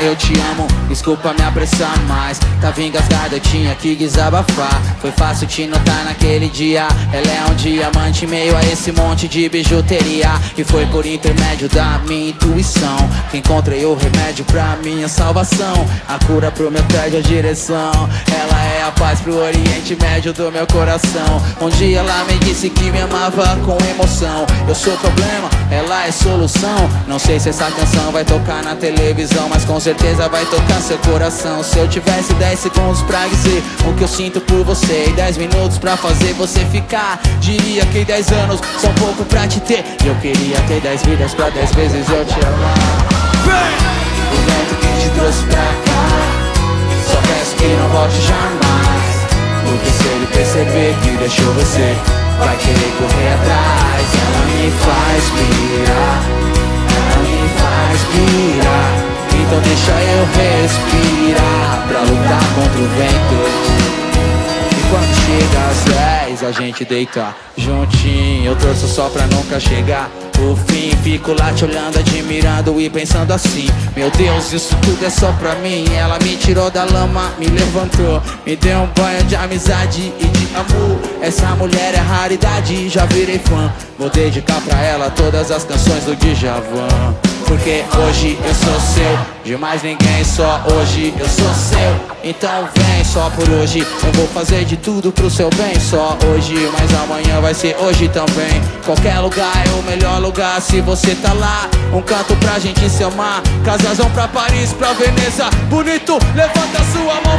eu te amo. Desculpa me apressar mais. Tava engasgado, eu tinha que desabafar. Foi fácil te notar naquele dia. Ela é um diamante meio a esse monte de bijuteria. E foi por intermédio da minha intuição que encontrei o remédio pra minha salvação. A cura pro meu tédio, a direção. Ela é a paz pro Oriente Médio do meu coração. Um dia ela me disse que me amava com emoção. Eu sou problema, ela é solução. Não sei se essa canção vai tocar na televisão, mas com certeza vai tocar seu coração. Se eu tivesse 10 segundos pra dizer o que eu sinto por você e 10 minutos pra fazer você ficar, diria que 10 anos são pouco pra te ter. Eu queria ter 10 vidas pra 10 vezes eu te amar. O vento que te trouxe pra cá, só peço que não volte jamais. Porque se ele perceber que deixou você, vai querer correr atrás. Ela me faz pirar, Então deixa eu respirar pra lutar contra o vento. E quando chega às 10 a gente deita juntinho. Eu torço só pra nunca chegar o fim. Fico lá te olhando, admirando e pensando assim. Meu Deus, isso tudo é só pra mim. Ela me tirou da lama, me levantou. Me deu um banho de amizade e de amor. Essa mulher é raridade, já virei fã. Vou dedicar pra ela todas as canções do Djavan porque hoje eu sou seu, de mais ninguém, só hoje eu sou seu. Então vem só por hoje, eu vou fazer de tudo pro seu bem. Só hoje, mas amanhã vai ser hoje também. Qualquer lugar é o melhor lugar se você tá lá. Um canto pra gente se amar. Casas vão pra Paris, pra Veneza. Bonito, levanta sua mão